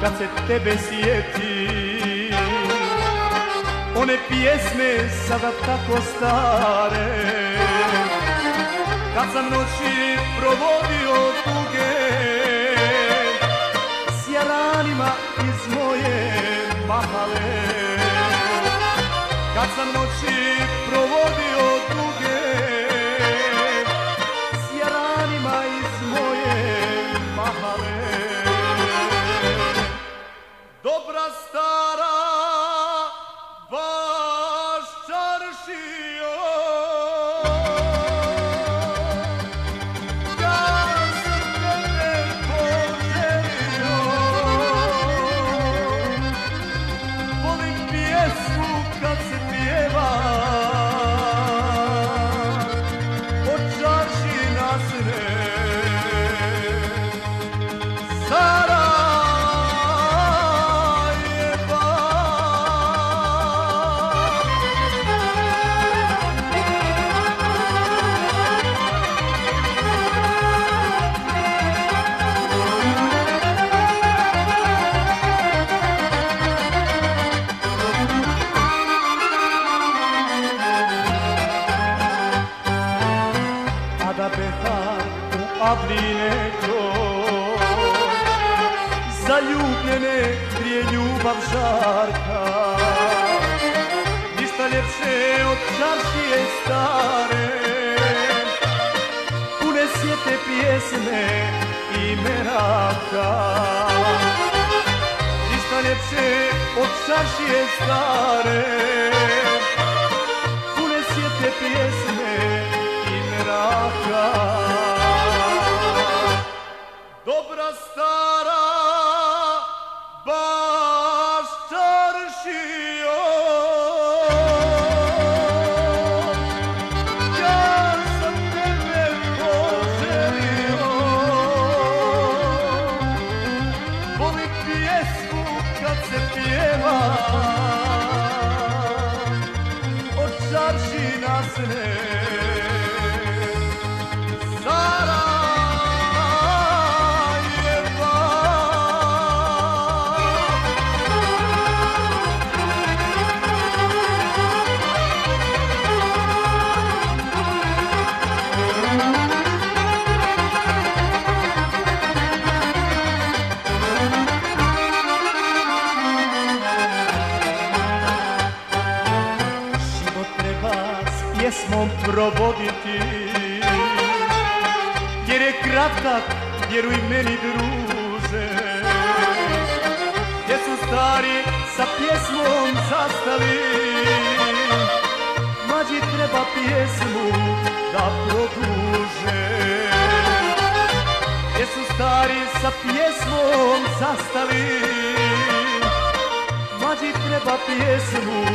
kad se tebe sjeti One pjesme sada tako stare. Kad sam noći provodio tuge S jaranima iz moje mahale. Kad sam noći provodio tuge u avline Zaljubljene grije ljubav žarka. Ništa ljepše od čaršije stare. Pune sjete pjesme i meraka Ništa ljepše od čaršije stare. Pune sjete pjesme i meraka ます pjesmom provoditi. Jer je kratak, vjeruj meni druže. Gdje su stari sa pjesmom zastali. Mlađi treba pjesmu da produže. Gdje su stari sa pjesmom zastali. Mlađi treba pjesmu